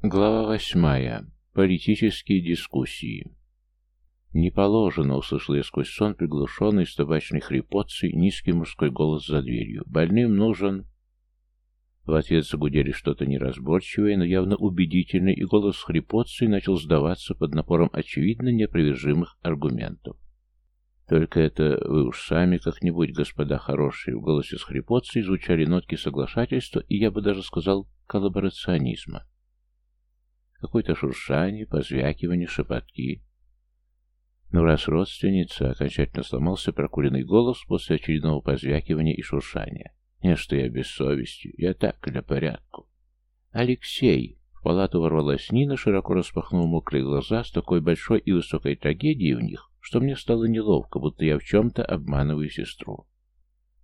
Глава восьмая. Политические дискуссии. «Не положено», — услышал я сквозь сон, приглушенный с табачной хрипотцей, низкий мужской голос за дверью. «Больным нужен...» В ответ загудели что-то неразборчивое, но явно убедительное, и голос хрипотцей начал сдаваться под напором очевидно неопровержимых аргументов. «Только это вы уж сами как-нибудь, господа хорошие», в голосе с хрипотцей звучали нотки соглашательства и, я бы даже сказал, коллаборационизма. Какое-то шуршание, позвякивание, шепотки. Но раз родственница, окончательно сломался прокуренный голос после очередного позвякивания и шуршания. Не, что я без совести, я так, для порядку. Алексей! В палату ворвалась Нина, широко распахнув мокрые глаза с такой большой и высокой трагедией в них, что мне стало неловко, будто я в чем-то обманываю сестру.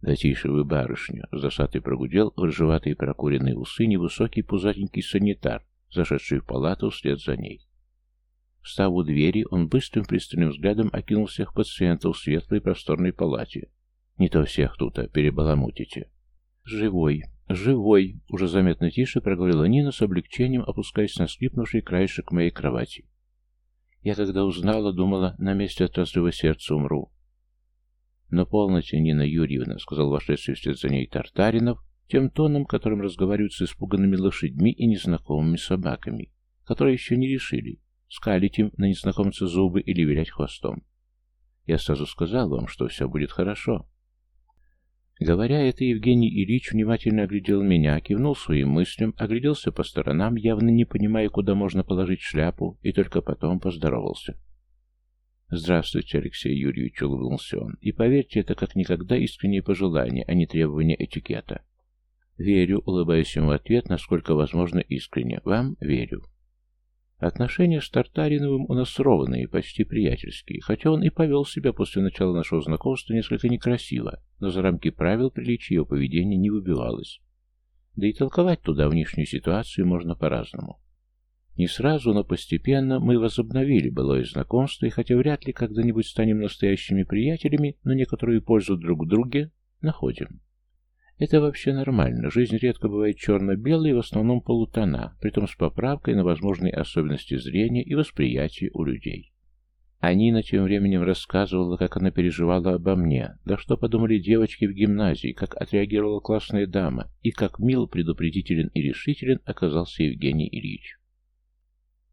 «Да тише вы, барышня!» — с досадой прогудел рыжеватые прокуренные усы невысокий пузатенький санитар, зашедший в палату вслед за ней. Встав у двери, он быстрым пристальным взглядом окинул всех пациентов в светлой просторной палате. Не то всех тут, а перебаламутите. «Живой, живой!» — уже заметно тише проговорила Нина с облегчением, опускаясь на скрипнувший краешек моей кровати. Я когда узнала, думала, на месте от разрыва сердца умру. Но полноте, Нина Юрьевна, — сказал вошедший вслед за ней Тартаринов, тем тоном, которым разговаривают с испуганными лошадьми и незнакомыми собаками, которые еще не решили, скалить им на незнакомца зубы или вилять хвостом. Я сразу сказал вам, что все будет хорошо. Говоря это, Евгений Ильич внимательно оглядел меня, кивнул своим мыслям, огляделся по сторонам, явно не понимая, куда можно положить шляпу, и только потом поздоровался. «Здравствуйте, Алексей Юрьевич», — улыбнулся он, — «и поверьте, это как никогда искреннее пожелание, а не требование этикета». «Верю», — улыбаюсь ему в ответ, насколько возможно искренне. «Вам верю». Отношения с Тартариновым у нас ровные, почти приятельские, хотя он и повел себя после начала нашего знакомства несколько некрасиво, но за рамки правил приличия его поведения не выбивалось. Да и толковать туда внешнюю ситуацию можно по-разному. Не сразу, но постепенно мы возобновили былое знакомство, и хотя вряд ли когда-нибудь станем настоящими приятелями, но некоторую пользу друг друге находим. Это вообще нормально. Жизнь редко бывает черно-белой, в основном полутона, притом с поправкой на возможные особенности зрения и восприятия у людей. А Нина тем временем рассказывала, как она переживала обо мне, да что подумали девочки в гимназии, как отреагировала классная дама, и как мил, предупредителен и решителен оказался Евгений Ильич.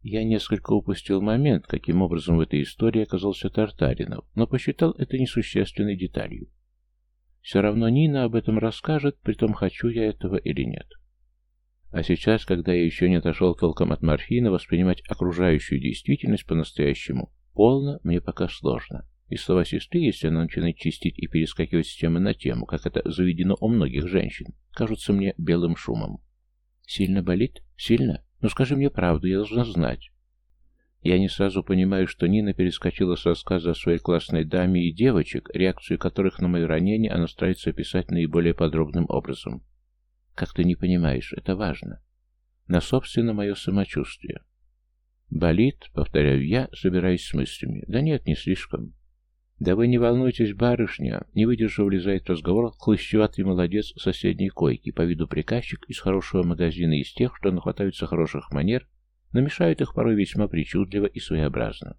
Я несколько упустил момент, каким образом в этой истории оказался Тартаринов, но посчитал это несущественной деталью. Все равно Нина об этом расскажет, притом хочу я этого или нет. А сейчас, когда я еще не отошел толком от морфина, воспринимать окружающую действительность по-настоящему полно мне пока сложно. И слова сестры, если она начинает чистить и перескакивать с темы на тему, как это заведено у многих женщин, кажутся мне белым шумом. «Сильно болит? Сильно? Ну скажи мне правду, я должна знать». Я не сразу понимаю, что Нина перескочила с рассказа о своей классной даме и девочек, реакцию которых на мое ранение она старается описать наиболее подробным образом. Как ты не понимаешь, это важно. На собственно мое самочувствие. Болит, повторяю я, собираясь с мыслями. Да нет, не слишком. Да вы не волнуйтесь, барышня, не выдержав, влезает разговор хлыщеватый молодец соседней койки, по виду приказчик из хорошего магазина, из тех, что нахватаются хороших манер но мешают их порой весьма причудливо и своеобразно.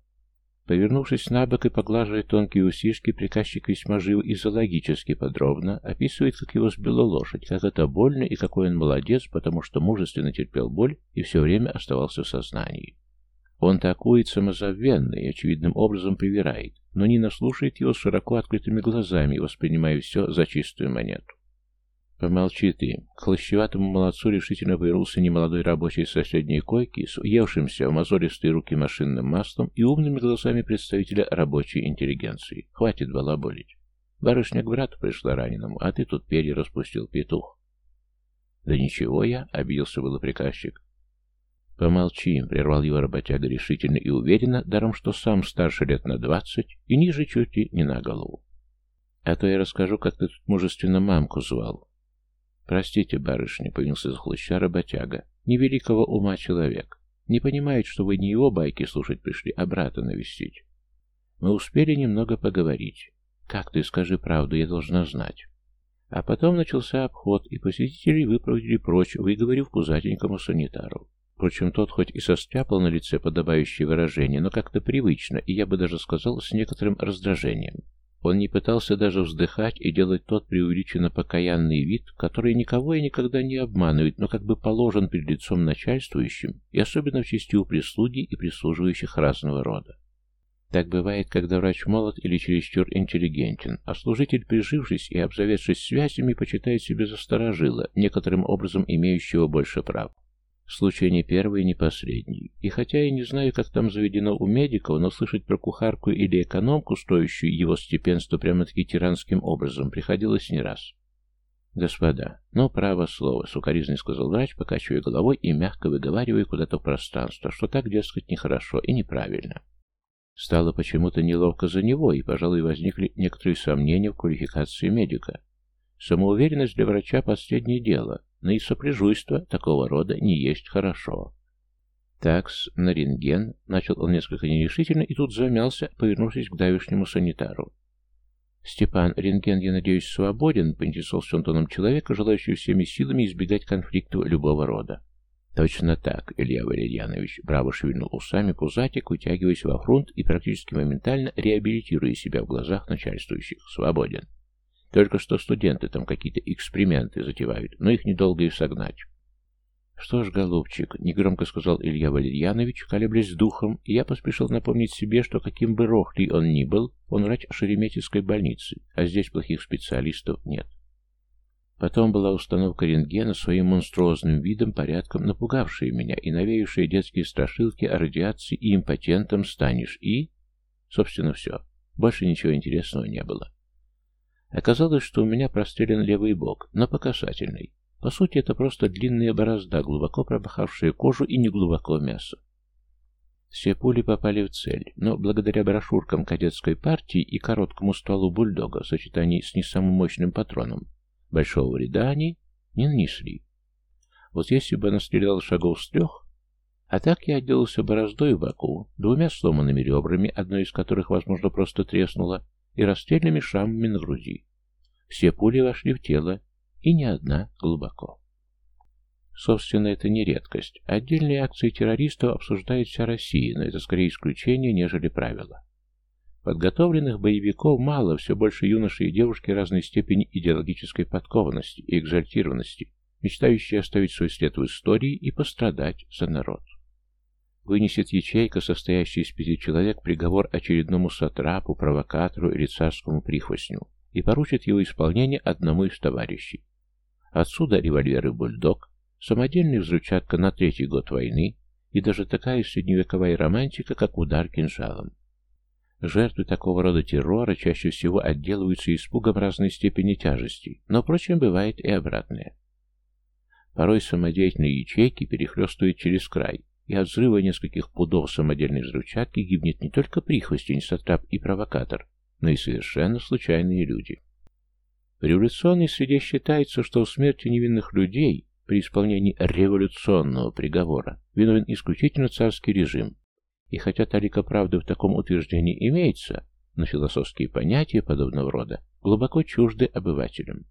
Повернувшись на бок и поглаживая тонкие усишки, приказчик весьма жив и зоологически подробно описывает, как его сбила лошадь, как это больно и какой он молодец, потому что мужественно терпел боль и все время оставался в сознании. Он такует самозабвенно и очевидным образом привирает, но Нина слушает его с широко открытыми глазами, воспринимая все за чистую монету. «Помолчи ты!» К хлощеватому молодцу решительно повернулся немолодой рабочий с соседней койки, с уевшимся в мозолистые руки машинным маслом и умными глазами представителя рабочей интеллигенции. «Хватит балаболить. Барышня к брату пришла раненому, а ты тут перья распустил, петух». «Да ничего я», — обиделся было приказчик. «Помолчи», — прервал его работяга решительно и уверенно, даром что сам старше лет на двадцать и ниже чуть ли не на голову. «А то я расскажу, как ты тут мужественно мамку звал. «Простите, барышня», — повинился за хлыща работяга, — «невеликого ума человек. Не понимает, что вы не его байки слушать пришли, а брата навестить». Мы успели немного поговорить. «Как ты, скажи правду, я должна знать». А потом начался обход, и посетителей выпроводили прочь, выговорив пузатенькому санитару. Впрочем, тот хоть и состряпал на лице подобающее выражение, но как-то привычно, и я бы даже сказал, с некоторым раздражением. Он не пытался даже вздыхать и делать тот преувеличенно покаянный вид, который никого и никогда не обманывает, но как бы положен перед лицом начальствующим, и особенно в части прислуги и прислуживающих разного рода. Так бывает, когда врач молод или чересчур интеллигентен, а служитель, прижившись и обзаведшись связями, почитает себя за старожила, некоторым образом имеющего больше прав. Случай не первый не последний. И хотя я не знаю, как там заведено у медиков, но слышать про кухарку или экономку, стоящую его степенство прямо-таки тиранским образом, приходилось не раз. «Господа, ну, право слово», — сукоризный сказал врач, покачивая головой и мягко выговаривая куда-то в пространство, что так, дескать, нехорошо и неправильно. Стало почему-то неловко за него, и, пожалуй, возникли некоторые сомнения в квалификации медика. Самоуверенность для врача – последнее дело, но и сопляжуйство такого рода не есть хорошо. «Такс, на рентген», — начал он несколько нерешительно, и тут замялся, повернувшись к давешнему санитару. «Степан, рентген, я надеюсь, свободен», — поинтересовался он тоном человека, желающего всеми силами избегать конфликтов любого рода. Точно так, Илья Валерьянович, браво шевельнул усами пузатик, утягиваясь во фронт и практически моментально реабилитируя себя в глазах начальствующих. Свободен. Только что студенты там какие-то эксперименты затевают, но их недолго и согнать. «Что ж, голубчик», — негромко сказал Илья Валерьянович, колеблясь духом, и я поспешил напомнить себе, что каким бы рохлей он ни был, он врач Шереметьевской больницы, а здесь плохих специалистов нет. Потом была установка рентгена своим монструозным видом, порядком напугавшая меня и навеявшая детские страшилки о радиации и импотентом станешь, и... Собственно, все. Больше ничего интересного не было. Оказалось, что у меня прострелен левый бок, но по касательной. По сути, это просто длинная борозда, глубоко пробахавшая кожу и неглубоко мясо. Все пули попали в цель, но благодаря брошюркам кадетской партии и короткому стволу бульдога в сочетании с не самым мощным патроном, Большого вреда они не нанесли. Вот если бы она стреляла шагов с трех, а так я отделался бороздой в боку, двумя сломанными ребрами, одно из которых, возможно, просто треснуло, и расстрельными шрамами на груди. Все пули вошли в тело, и ни одна глубоко. Собственно, это не редкость. Отдельные акции террористов обсуждает вся Россия, но это скорее исключение, нежели правило. Подготовленных боевиков мало, все больше юношей и девушки разной степени идеологической подкованности и экзальтированности, мечтающие оставить свой след в истории и пострадать за народ. Вынесет ячейка, состоящая из пяти человек, приговор очередному сатрапу, провокатору или царскому прихвостню и поручит его исполнение одному из товарищей. Отсюда револьверы «Бульдог», самодельный взрывчатка на третий год войны и даже такая средневековая романтика, как удар кинжалом. Жертвы такого рода террора чаще всего отделываются испугом разной степени тяжести, но, впрочем, бывает и обратное. Порой самодеятельные ячейки перехлестывают через край, и от взрыва нескольких пудов самодельной взрывчатки гибнет не только прихвостень, сатрап и провокатор, но и совершенно случайные люди. В революционной среде считается, что в смерти невинных людей при исполнении революционного приговора виновен исключительно царский режим, и хотя талика правды в таком утверждении имеется, но философские понятия подобного рода глубоко чужды обывателям.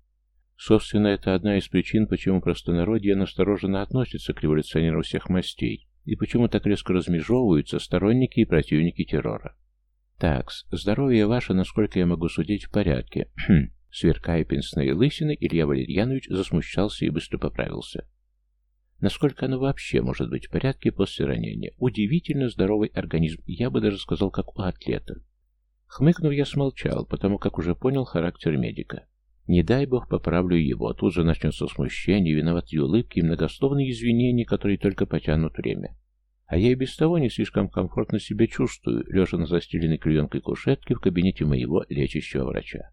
Собственно, это одна из причин, почему простонародье настороженно относится к революционерам всех мастей, и почему так резко размежевываются сторонники и противники террора. Такс, здоровье ваше, насколько я могу судить, в порядке. Сверкая пенсные лысины, Илья Валерьянович засмущался и быстро поправился. Насколько оно вообще может быть в порядке после ранения? Удивительно здоровый организм, я бы даже сказал, как у атлета. Хмыкнув, я смолчал, потому как уже понял характер медика. Не дай бог поправлю его, тут же начнется смущение, виноватые улыбки и многословные извинения, которые только потянут время. А я и без того не слишком комфортно себя чувствую, лежа на застеленной клеенкой кушетке в кабинете моего лечащего врача.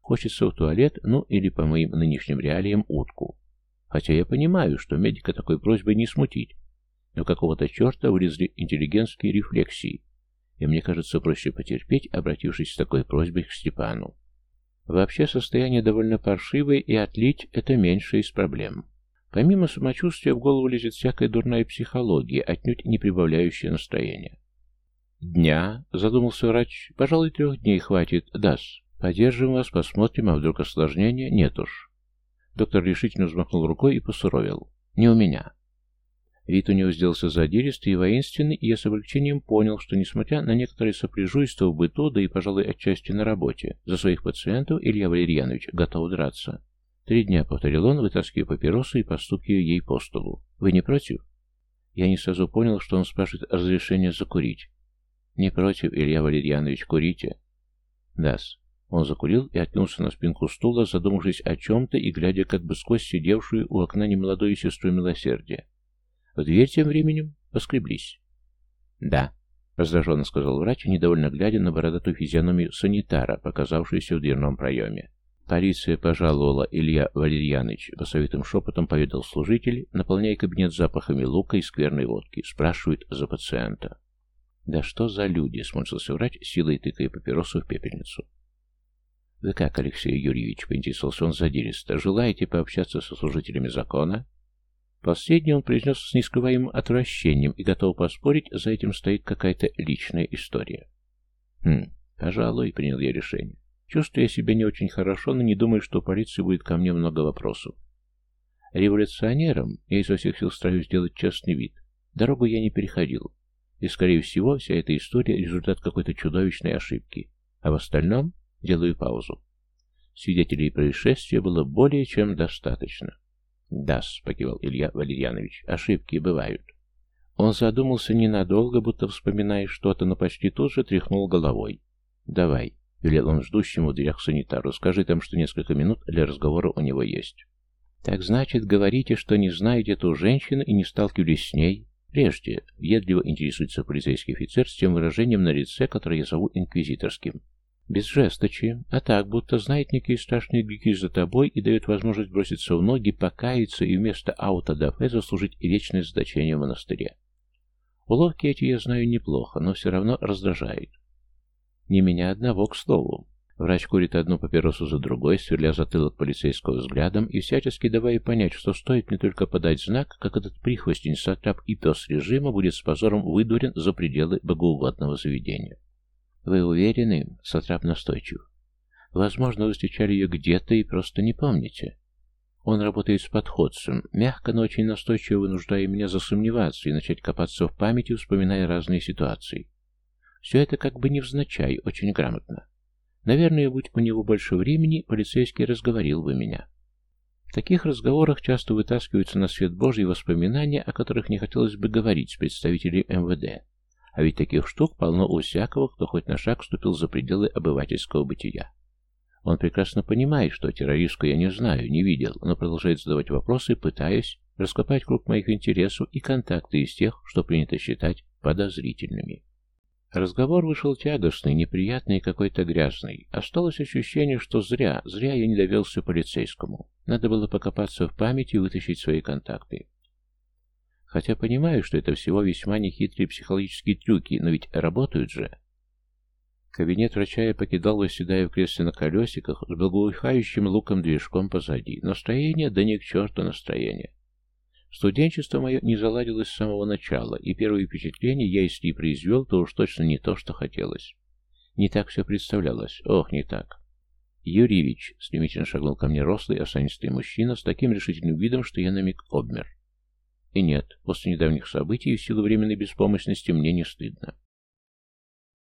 Хочется в туалет, ну или по моим нынешним реалиям утку. Хотя я понимаю, что медика такой просьбой не смутить, но какого-то черта вылезли интеллигентские рефлексии, и мне кажется проще потерпеть, обратившись с такой просьбой к Степану. Вообще состояние довольно паршивое, и отлить – это меньшая из проблем. Помимо самочувствия в голову лезет всякая дурная психология, отнюдь не прибавляющая настроения. «Дня», — задумался врач, — «пожалуй, трех дней хватит, даст. Подержим вас, посмотрим, а вдруг осложнения? Нет уж. Доктор решительно взмахнул рукой и посуровил. «Не у меня». Вид у него сделался задиристый и воинственный, и я с облегчением понял, что, несмотря на некоторые сопряжуйство в быту, да и, пожалуй, отчасти на работе, за своих пациентов Илья Валерьянович готов драться. «Три дня», — повторил он, вытаскивая папиросу и постукивая ей по столу. «Вы не против?» Я не сразу понял, что он спрашивает разрешение закурить. «Не против, Илья Валерьянович, курите». «Да-с». Он закурил и откинулся на спинку стула, задумавшись о чем-то и глядя как бы сквозь сидевшую у окна немолодую сестру милосердия. В дверь тем временем поскреблись. «Да», — раздраженно сказал врач, недовольно глядя на бородатую физиономию санитара, показавшуюся в дверном проеме. «Полиция пожаловала, Илья Валерьяныч», — посоветым шепотом поведал служитель, наполняя кабинет запахами лука и скверной водки. Спрашивает за пациента. «Да что за люди?» — сморщился врач, силой тыкая папиросу в пепельницу. «Вы как, Алексей Юрьевич?» — поинтересовался он задиристо. «Желаете пообщаться со служителями закона?» Последний он произнес с нескрываемым отвращением и готов поспорить, за этим стоит какая-то личная история. «Хм, пожалуй», — принял я решение. Чувствую я себя не очень хорошо, но не думаю, что у полиции будет ко мне много вопросов. Революционером я изо всех сил стараюсь сделать честный вид. Дорогу я не переходил. И, скорее всего, вся эта история — результат какой-то чудовищной ошибки. А в остальном делаю паузу. Свидетелей происшествия было более чем достаточно. «Да-с», — покивал Илья Валерьянович, — «ошибки бывают». Он задумался ненадолго, будто вспоминая что-то, но почти тут же тряхнул головой. «Давай», — велел он ждущему в дверях санитару, — «скажи там, что несколько минут для разговора у него есть». «Так значит, говорите, что не знаете эту женщину и не сталкивались с ней?» «Прежде», — въедливо интересуется полицейский офицер с тем выражением на лице, которое я зову инквизиторским. Без жесточи, а так, будто знает некие страшные грехи за тобой и дает возможность броситься в ноги, покаяться и вместо аутодафе заслужить вечное заточение в монастыре. Уловки эти я знаю неплохо, но все равно раздражает. Не меня одного, к слову. Врач курит одну папиросу за другой, сверля затылок полицейского взглядом и всячески давая понять, что стоит не только подать знак, как этот прихвостень сатрап и пес режима будет с позором выдурен за пределы богоугодного заведения. «Вы уверены?» — Сатрап настойчив. «Возможно, вы встречали ее где-то и просто не помните». Он работает с подходцем, мягко, но очень настойчиво вынуждая меня засомневаться и начать копаться в памяти, вспоминая разные ситуации. Все это как бы невзначай, очень грамотно. Наверное, будь у него больше времени, полицейский разговорил бы меня. В таких разговорах часто вытаскиваются на свет Божьи воспоминания, о которых не хотелось бы говорить с представителями МВД. А ведь таких штук полно у всякого, кто хоть на шаг ступил за пределы обывательского бытия. Он прекрасно понимает, что террористку я не знаю, не видел, но продолжает задавать вопросы, пытаясь раскопать круг моих интересов и контакты из тех, что принято считать подозрительными. Разговор вышел тягостный, неприятный и какой-то грязный. Осталось ощущение, что зря, зря я не довелся полицейскому. Надо было покопаться в памяти и вытащить свои контакты. Хотя понимаю, что это всего весьма нехитрые психологические трюки, но ведь работают же. Кабинет врача я покидал, восседая в кресле на колесиках, с благоухающим луком-движком позади. Настроение, да не к черту настроение. Студенчество мое не заладилось с самого начала, и первые впечатления я, если и произвел, то уж точно не то, что хотелось. Не так все представлялось. Ох, не так. Юрьевич стремительно шагнул ко мне рослый, осанистый мужчина с таким решительным видом, что я на миг обмер. И нет, после недавних событий и в силу временной беспомощности мне не стыдно.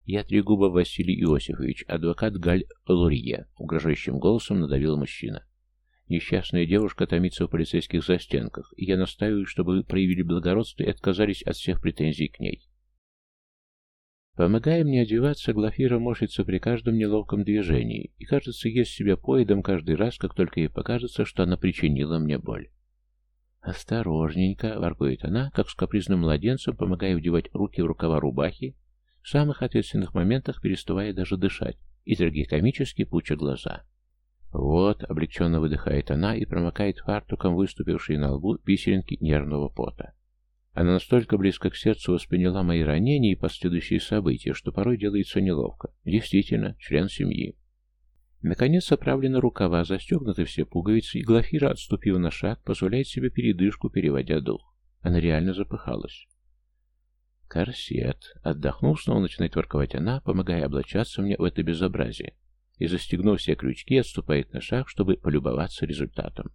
«Я Трегубов Василий Иосифович, адвокат Галь Лурье», — угрожающим голосом надавил мужчина. «Несчастная девушка томится в полицейских застенках, и я настаиваю, чтобы вы проявили благородство и отказались от всех претензий к ней». Помогая мне одеваться, Глафира морщится при каждом неловком движении и, кажется, ест себя поедом каждый раз, как только ей покажется, что она причинила мне боль. «Осторожненько!» — воркует она, как с капризным младенцем, помогая вдевать руки в рукава рубахи, в самых ответственных моментах переставая даже дышать, и трагикомически пуча глаза. «Вот», — облегченно выдыхает она и промокает фартуком выступившие на лбу писеринки нервного пота. Она настолько близко к сердцу восприняла мои ранения и последующие события, что порой делается неловко. Действительно, член семьи. Наконец оправлены рукава, застегнуты все пуговицы, и Глафира, отступив на шаг, позволяет себе передышку, переводя дух. Она реально запыхалась. Корсет. Отдохнув, снова начинает ворковать она, помогая облачаться мне в это безобразие. И, застегнув все крючки, отступает на шаг, чтобы полюбоваться результатом.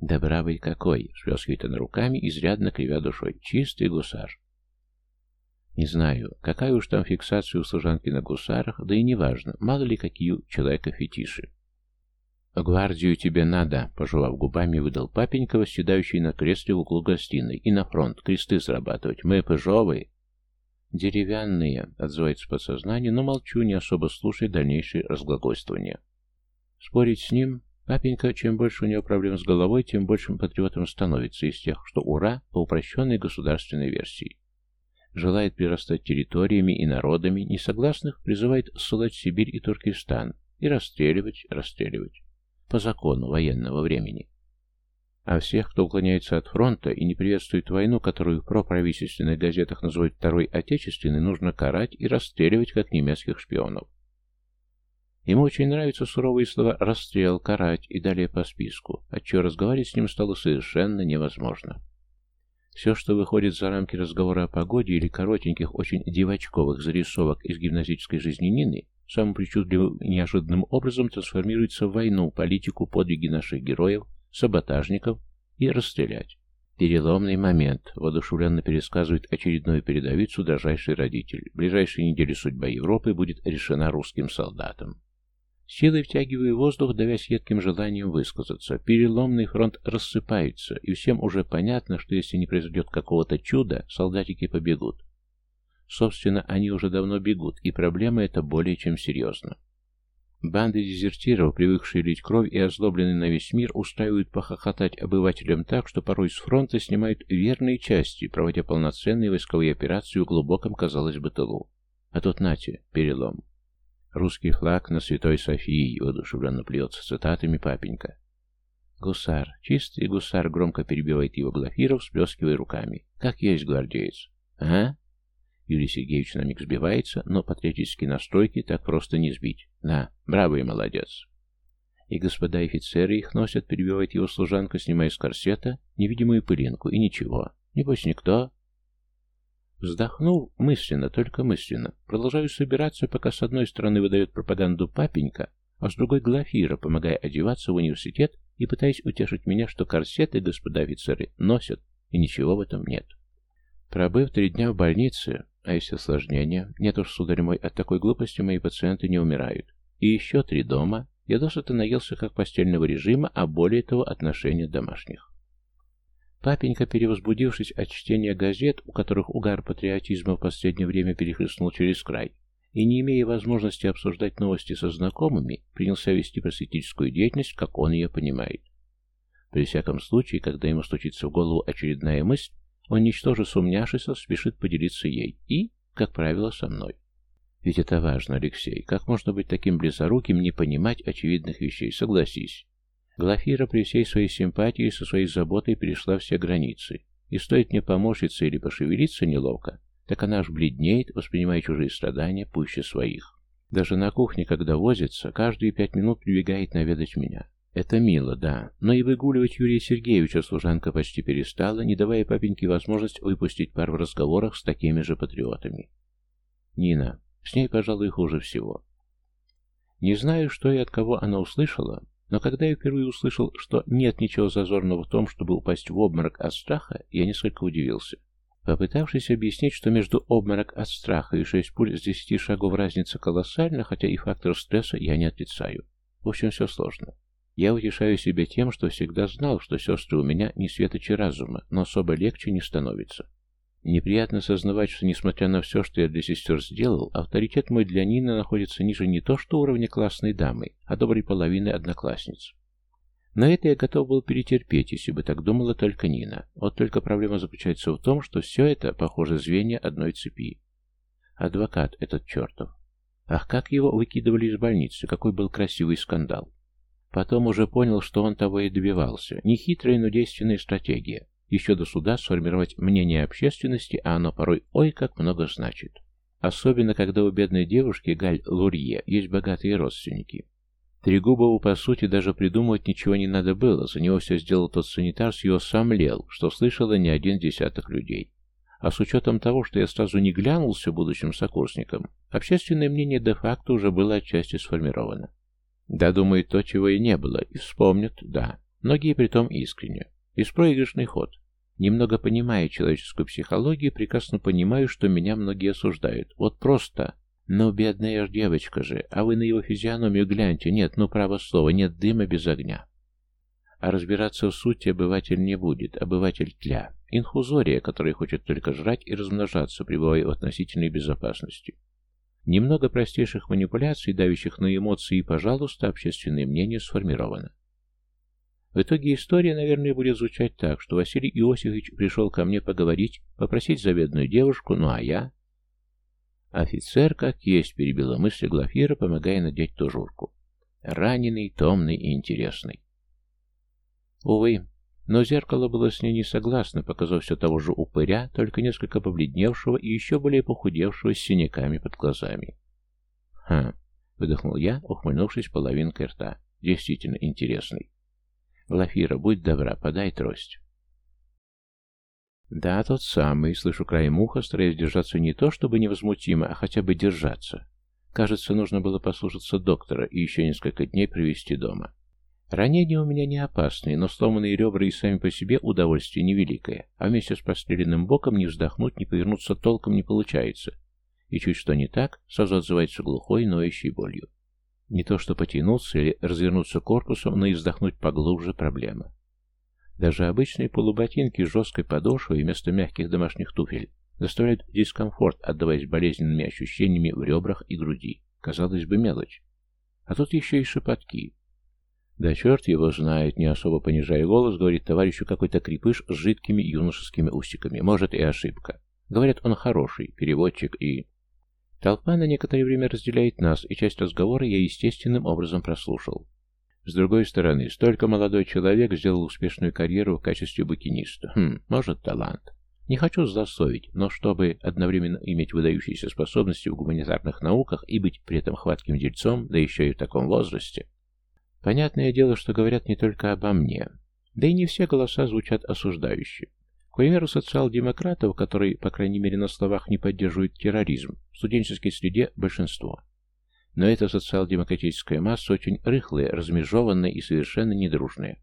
Да бравый какой! Сплескивает она руками, изрядно кривя душой. Чистый гусар. Не знаю, какая уж там фиксация у служанки на гусарах, да и неважно, мало ли какие у человека фетиши. «Гвардию тебе надо», — пожевав губами, выдал папенька, восседающий на кресле в углу гостиной, и на фронт, кресты срабатывать. Мы пыжовые. «Деревянные», — отзывается подсознание, но молчу, не особо слушая дальнейшее разглагольствование. Спорить с ним, папенька, чем больше у него проблем с головой, тем большим патриотом становится из тех, что ура по упрощенной государственной версии. Желает прирастать территориями и народами, несогласных призывает ссылать Сибирь и Туркестан и расстреливать, расстреливать по закону военного времени. А всех, кто уклоняется от фронта и не приветствует войну, которую в проправительственных газетах называют Второй Отечественной, нужно карать и расстреливать, как немецких шпионов. Ему очень нравятся суровые слова «расстрел», «карать» и далее по списку, отчего разговаривать с ним стало совершенно невозможно. Все, что выходит за рамки разговора о погоде или коротеньких, очень девочковых зарисовок из гимназической жизни Нины, самым причудливым и неожиданным образом трансформируется в войну, политику, подвиги наших героев, саботажников и расстрелять. Переломный момент, воодушевленно пересказывает очередную передовицу дрожайший родитель. В ближайшие недели судьба Европы будет решена русским солдатом. Силой втягивая воздух, давясь едким желанием высказаться. Переломный фронт рассыпается, и всем уже понятно, что если не произойдет какого-то чуда, солдатики побегут. Собственно, они уже давно бегут, и проблема эта более чем серьезна. Банды дезертиров, привыкшие лить кровь и озлобленные на весь мир, устраивают похохотать обывателям так, что порой с фронта снимают верные части, проводя полноценные войсковые операции в глубоком, казалось бы, тылу. А тут нате, перелом. Русский флаг на Святой Софии, воодушевленно плюется цитатами папенька. Гусар, чистый гусар, громко перебивает его Глафиров, сплескивая руками. Как есть гвардеец. А? Юрий Сергеевич на миг сбивается, но патриотические настройки так просто не сбить. На, бравый молодец. И господа офицеры их носят, перебивает его служанка, снимая с корсета невидимую пылинку, и ничего. Небось никто. Вздохнув мысленно, только мысленно, продолжаю собираться, пока с одной стороны выдает пропаганду папенька, а с другой Глафира, помогая одеваться в университет и пытаясь утешить меня, что корсеты господа офицеры носят, и ничего в этом нет. Пробыв три дня в больнице, а если осложнения? Нет уж, сударь мой, от такой глупости мои пациенты не умирают. И еще три дома. Я досыта наелся как постельного режима, а более того, отношения домашних. Папенька, перевозбудившись от чтения газет, у которых угар патриотизма в последнее время перехлестнул через край, и не имея возможности обсуждать новости со знакомыми, принялся вести просветительскую деятельность, как он ее понимает. При всяком случае, когда ему стучится в голову очередная мысль, он, ничтоже сумняшися, спешит поделиться ей и, как правило, со мной. Ведь это важно, Алексей. Как можно быть таким близоруким, не понимать очевидных вещей? Согласись. Глафира при всей своей симпатии со своей заботой перешла все границы. И стоит мне поморщиться или пошевелиться неловко, так она аж бледнеет, воспринимая чужие страдания пуще своих. Даже на кухне, когда возится, каждые пять минут прибегает наведать меня. Это мило, да, но и выгуливать Юрия Сергеевича служанка почти перестала, не давая папеньке возможность выпустить пар в разговорах с такими же патриотами. Нина. С ней, пожалуй, хуже всего. Не знаю, что и от кого она услышала, но когда я впервые услышал, что нет ничего зазорного в том, чтобы упасть в обморок от страха, я несколько удивился. Попытавшись объяснить, что между обморок от страха и шесть пуль с десяти шагов разница колоссальна, хотя и фактор стресса я не отрицаю. В общем, все сложно. Я утешаю себя тем, что всегда знал, что сестры у меня не светочи разума, но особо легче не становится. Неприятно сознавать, что, несмотря на все, что я для сестер сделал, авторитет мой для Нины находится ниже не то что уровня классной дамы, а доброй половины одноклассниц. Но это я готов был перетерпеть, если бы так думала только Нина. Вот только проблема заключается в том, что все это, похоже, звенья одной цепи. Адвокат этот чертов. Ах, как его выкидывали из больницы, какой был красивый скандал. Потом уже понял, что он того и добивался. Нехитрая, но действенная стратегия. Еще до суда сформировать мнение общественности, а оно порой ой как много значит. Особенно, когда у бедной девушки Галь Лурье есть богатые родственники. Трегубову, по сути, даже придумывать ничего не надо было, за него все сделал тот санитар с его сомлел, что слышало не один десяток людей. А с учетом того, что я сразу не глянулся будущим сокурсникам, общественное мнение де-факто уже было отчасти сформировано. Да, думают то, чего и не было, и вспомнят, да. многие притом искренне. Беспроигрышный ход. Немного понимая человеческую психологию, прекрасно понимаю, что меня многие осуждают. Вот просто. Ну, бедная девочка же, а вы на его физиономию гляньте. Нет, ну, право слово, нет дыма без огня. А разбираться в сути обыватель не будет, обыватель тля. Инфузория, которая хочет только жрать и размножаться, пребывая в относительной безопасности. Немного простейших манипуляций, давящих на эмоции, и, пожалуйста, общественное мнение сформировано. В итоге история, наверное, будет звучать так, что Василий Иосифович пришел ко мне поговорить, попросить заветную девушку, ну а я... Офицер, как есть, перебила мысли Глафира, помогая надеть тужурку. Раненый, томный и интересный. Увы, но зеркало было с ней не согласно, показав все того же упыря, только несколько побледневшего и еще более похудевшего с синяками под глазами. «Ха!» — выдохнул я, ухмыльнувшись половинкой рта. «Действительно интересный. Глафира, будь добра, подай трость». «Да, тот самый», — слышу краем уха, стараясь держаться не то чтобы невозмутимо, а хотя бы держаться. Кажется, нужно было послушаться доктора и еще несколько дней провести дома. Ранения у меня не опасные, но сломанные ребра и сами по себе удовольствие невеликое, а вместе с простреленным боком не вздохнуть, не повернуться толком не получается. И чуть что не так, сразу отзывается глухой, ноющей болью. Не то что потянуться или развернуться корпусом, но и вздохнуть поглубже проблема. Даже обычные полуботинки с жесткой подошвой вместо мягких домашних туфель доставляют дискомфорт, отдаваясь болезненными ощущениями в ребрах и груди. Казалось бы, мелочь. А тут еще и шепотки. Да черт его знает, не особо понижая голос, говорит товарищу какой-то крепыш с жидкими юношескими усиками. Может и ошибка. Говорят, он хороший, переводчик и... Толпа на некоторое время разделяет нас, и часть разговора я естественным образом прослушал. С другой стороны, столько молодой человек сделал успешную карьеру в качестве букиниста. Хм, может, талант. Не хочу злословить, но чтобы одновременно иметь выдающиеся способности в гуманитарных науках и быть при этом хватким дельцом, да еще и в таком возрасте, Понятное дело, что говорят не только обо мне. Да и не все голоса звучат осуждающе. К примеру, социал-демократов, которые, по крайней мере, на словах не поддерживают терроризм, в студенческой среде большинство. Но эта социал-демократическая масса очень рыхлая, размежеванная и совершенно недружная.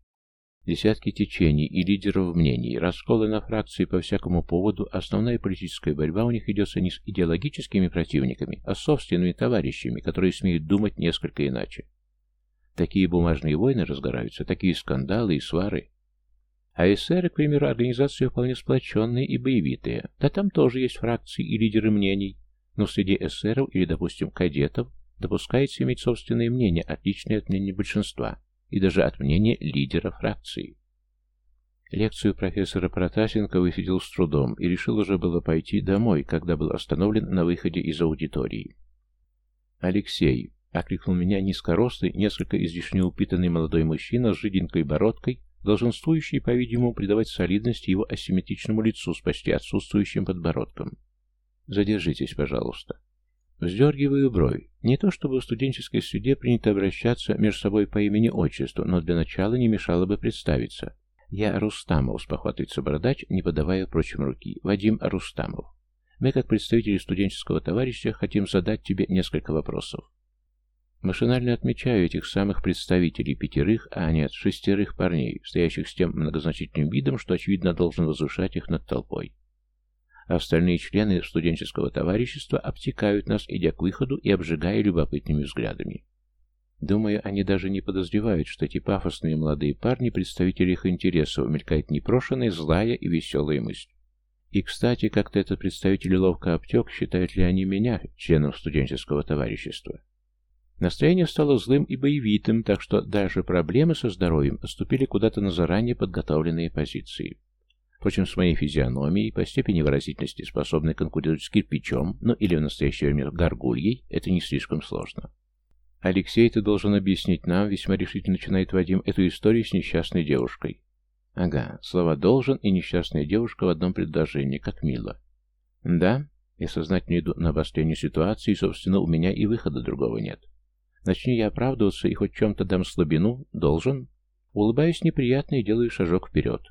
Десятки течений и лидеров мнений, расколы на фракции по всякому поводу, основная политическая борьба у них идется не с идеологическими противниками, а с собственными товарищами, которые смеют думать несколько иначе. Такие бумажные войны разгораются, такие скандалы и свары. А эсеры, к примеру, организации вполне сплоченные и боевитые. Да там тоже есть фракции и лидеры мнений. Но среди эсеров или, допустим, кадетов допускается иметь собственное мнение, отличное от мнения большинства, и даже от мнения лидера фракции. Лекцию профессора Протасенко высидел с трудом и решил уже было пойти домой, когда был остановлен на выходе из аудитории. «Алексей, Окликнул меня низкорослый, несколько излишне упитанный молодой мужчина с жиденькой бородкой, долженствующий, по-видимому, придавать солидность его асимметричному лицу с почти отсутствующим подбородком. «Задержитесь, пожалуйста». Вздергиваю бровь. Не то чтобы в студенческой среде принято обращаться между собой по имени-отчеству, но для начала не мешало бы представиться. «Я Рустамов», — спохватывается бородач, не подавая, впрочем, руки. «Вадим Рустамов. Мы, как представители студенческого товарища, хотим задать тебе несколько вопросов». Машинально отмечаю этих самых представителей пятерых, а нет, шестерых парней, стоящих с тем многозначительным видом, что, очевидно, должен возвышать их над толпой. Остальные члены студенческого товарищества обтекают нас, идя к выходу и обжигая любопытными взглядами. Думаю, они даже не подозревают, что эти пафосные молодые парни, представители их интересов, мелькает непрошенная, злая и веселая мысль. И, кстати, как-то этот представитель ловко обтек, считают ли они меня членом студенческого товарищества. Настроение стало злым и боевитым, так что даже проблемы со здоровьем отступили куда-то на заранее подготовленные позиции. Впрочем, с моей физиономией, по степени выразительности способной конкурировать с кирпичом, ну или в настоящее время горгульей, это не слишком сложно. «Алексей, ты должен объяснить нам», — весьма решительно начинает Вадим, эту историю с несчастной девушкой. Ага, слова «должен» и «несчастная девушка» в одном предложении, как мило. Да, я сознательно иду на обострение ситуации, и, собственно, у меня и выхода другого нет. Начни я оправдываться и хоть чем-то дам слабину, должен. Улыбаюсь неприятно и делаю шажок вперед.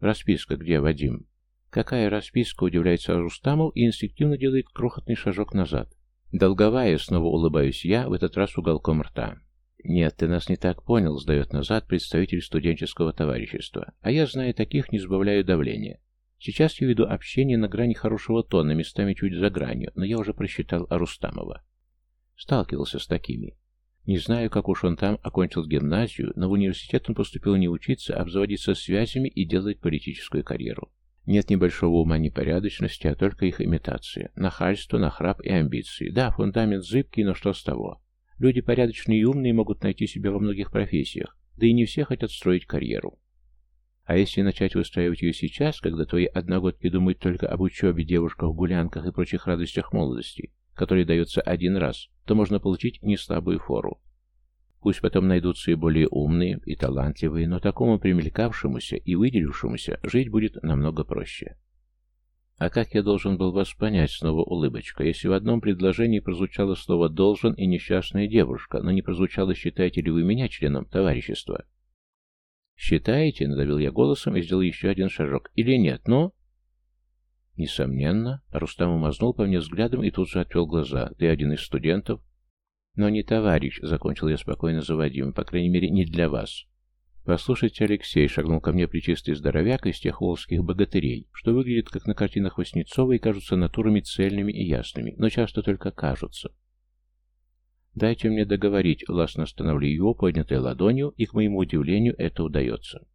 Расписка где, Вадим? Какая расписка, удивляется Рустамов и инстинктивно делает крохотный шажок назад. Долговая, снова улыбаюсь я, в этот раз уголком рта. «Нет, ты нас не так понял», — сдает назад представитель студенческого товарищества. «А я, зная таких, не сбавляю давления. Сейчас я веду общение на грани хорошего тона, местами чуть за гранью, но я уже просчитал Арустамова. Сталкивался с такими. Не знаю, как уж он там окончил гимназию, но в университет он поступил не учиться, а обзаводиться связями и делать политическую карьеру. Нет небольшого ума непорядочности, а только их имитация. Нахальство, нахрап и амбиции. Да, фундамент зыбкий, но что с того? Люди порядочные и умные могут найти себя во многих профессиях, да и не все хотят строить карьеру. А если начать выстраивать ее сейчас, когда твои одногодки думают только об учебе, девушках, гулянках и прочих радостях молодости, которые даются один раз, то можно получить неслабую фору. Пусть потом найдутся и более умные, и талантливые, но такому примелькавшемуся и выделившемуся жить будет намного проще. А как я должен был вас понять, снова улыбочка, если в одном предложении прозвучало слово «должен» и «несчастная девушка», но не прозвучало «считаете ли вы меня членом товарищества»? «Считаете?» — надавил я голосом и сделал еще один шажок. «Или нет? Ну?» «Несомненно». Рустам умазнул по мне взглядом и тут же отвел глаза. «Ты один из студентов?» «Но не товарищ», — закончил я спокойно за Вадима, «по крайней мере, не для вас. «Послушайте, Алексей», — шагнул ко мне плечистый здоровяк из тех волжских богатырей, что выглядит как на картинах Васнецова и кажутся натурами цельными и ясными, но часто только кажутся. «Дайте мне договорить», — властно остановлю его, поднятой ладонью, и, к моему удивлению, это удается.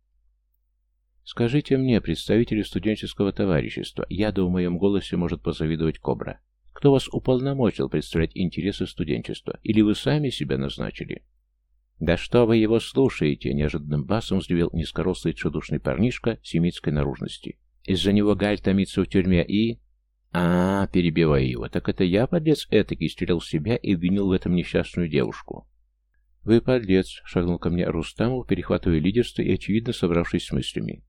«Скажите мне, представители студенческого товарищества, яда в моем голосе может позавидовать Кобра. Кто вас уполномочил представлять интересы студенчества? Или вы сами себя назначили?» «Да что вы его слушаете?» — неожиданным басом взревел низкорослый тщедушный парнишка семитской наружности. «Из-за него Галь томится в тюрьме и...» а, -а, -а перебивая его, так это я, подлец этакий, стрелял в себя и обвинил в этом несчастную девушку. «Вы подлец», — шагнул ко мне Рустамов, перехватывая лидерство и, очевидно, собравшись с мыслями.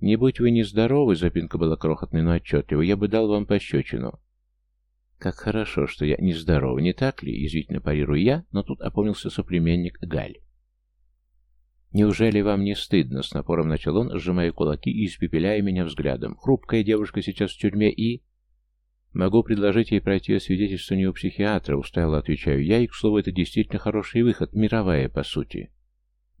«Не будь вы нездоровы», — запинка была крохотной, но отчетливой, — «я бы дал вам пощечину. «Как хорошо, что я нездоров, не так ли?» — язвительно парирую я, но тут опомнился соплеменник Галь. «Неужели вам не стыдно?» — с напором начал он, сжимая кулаки и испепеляя меня взглядом. «Хрупкая девушка сейчас в тюрьме и...» «Могу предложить ей пройти освидетельствование у психиатра», — устало отвечаю я, и, к слову, это действительно хороший выход, мировая, по сути.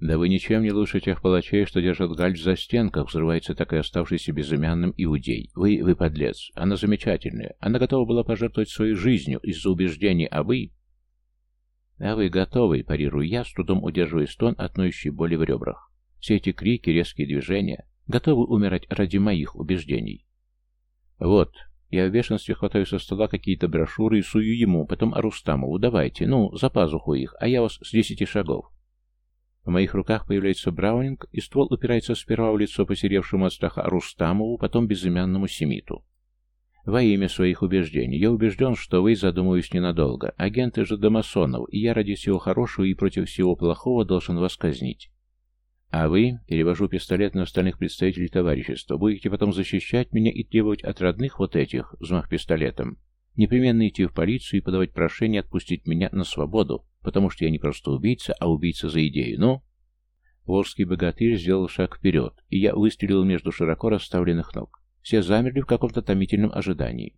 «Да вы ничем не лучше тех палачей, что держат гальч за стенках», — взрывается так и оставшийся безымянным иудей. «Вы, вы подлец. Она замечательная. Она готова была пожертвовать своей жизнью из-за убеждений, а вы...» «А вы готовы?» — парирую я, с трудом удерживая стон от ноющей боли в ребрах. «Все эти крики, резкие движения. Готовы умирать ради моих убеждений?» «Вот». Я в бешенстве хватаю со стола какие-то брошюры и сую ему, потом Арустамову. «Давайте, ну, за пазуху их, а я вас с десяти шагов». В моих руках появляется Браунинг, и ствол упирается сперва в лицо посеревшему от страха Рустамову, потом безымянному Семиту. Во имя своих убеждений. Я убежден, что вы, задумываюсь ненадолго, агенты же Домасонов, и я ради всего хорошего и против всего плохого должен вас казнить. А вы, перевожу пистолет на остальных представителей товарищества, будете потом защищать меня и требовать от родных вот этих, взмах пистолетом, непременно идти в полицию и подавать прошение отпустить меня на свободу, потому что я не просто убийца, а убийца за идею. Ну, Волжский богатырь сделал шаг вперед, и я выстрелил между широко расставленных ног. Все замерли в каком-то томительном ожидании.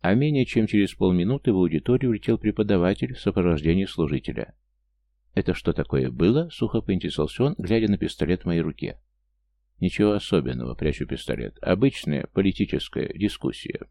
А менее чем через полминуты в аудиторию улетел преподаватель в сопровождении служителя. «Это что такое было?» — сухо поинтересовался он, глядя на пистолет в моей руке. «Ничего особенного», — прячу пистолет. «Обычная политическая дискуссия».